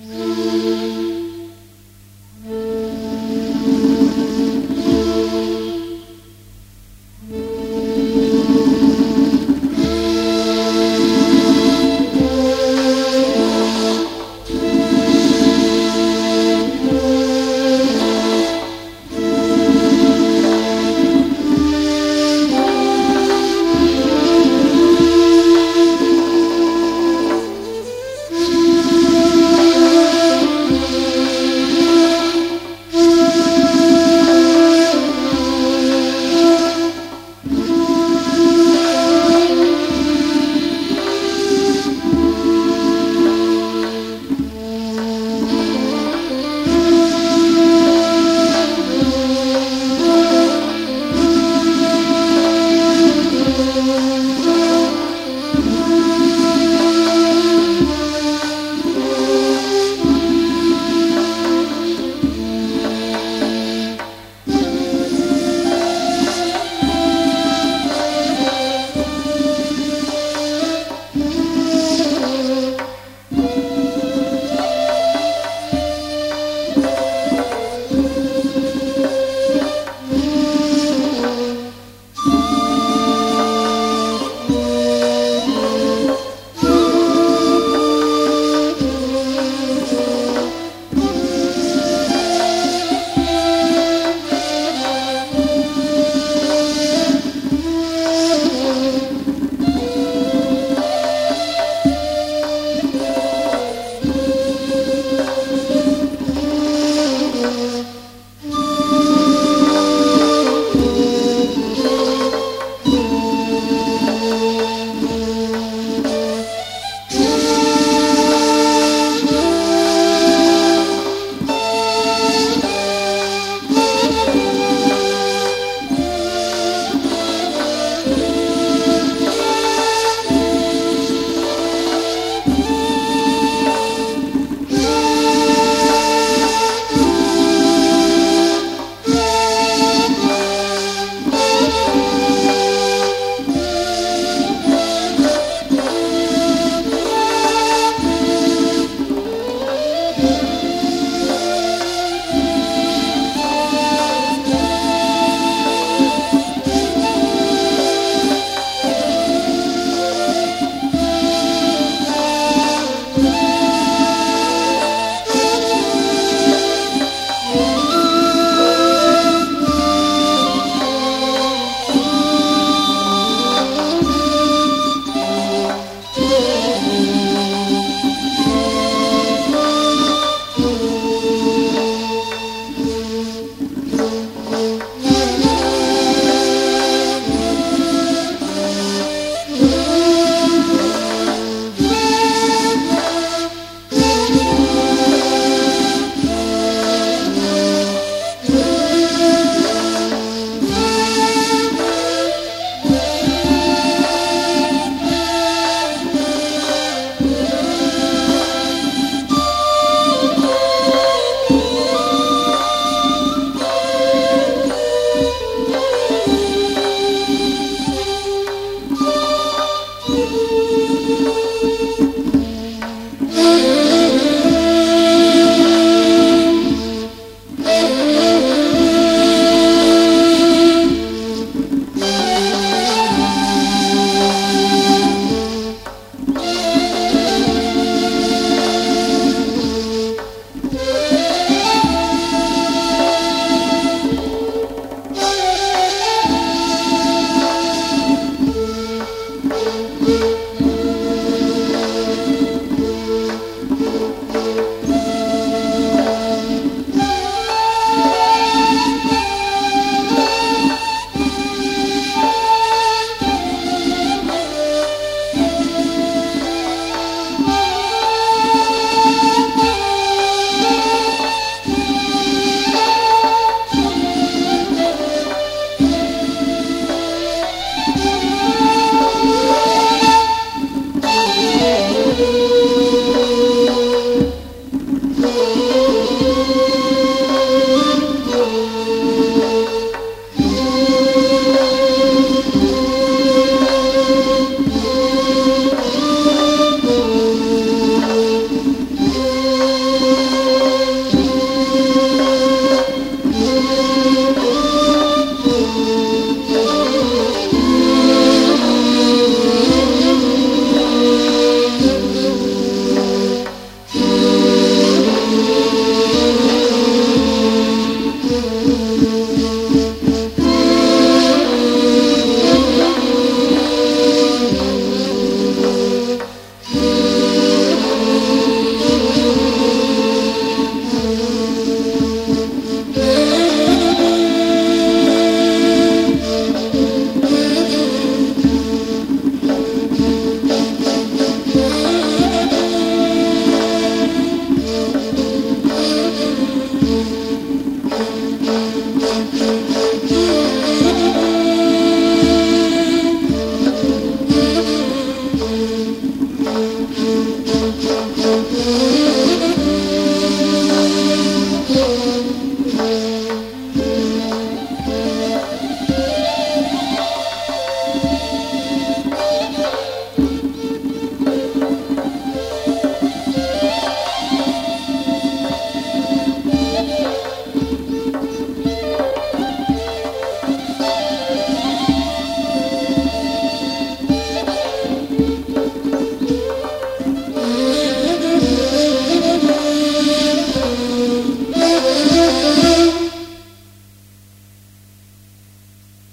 Mm-hmm.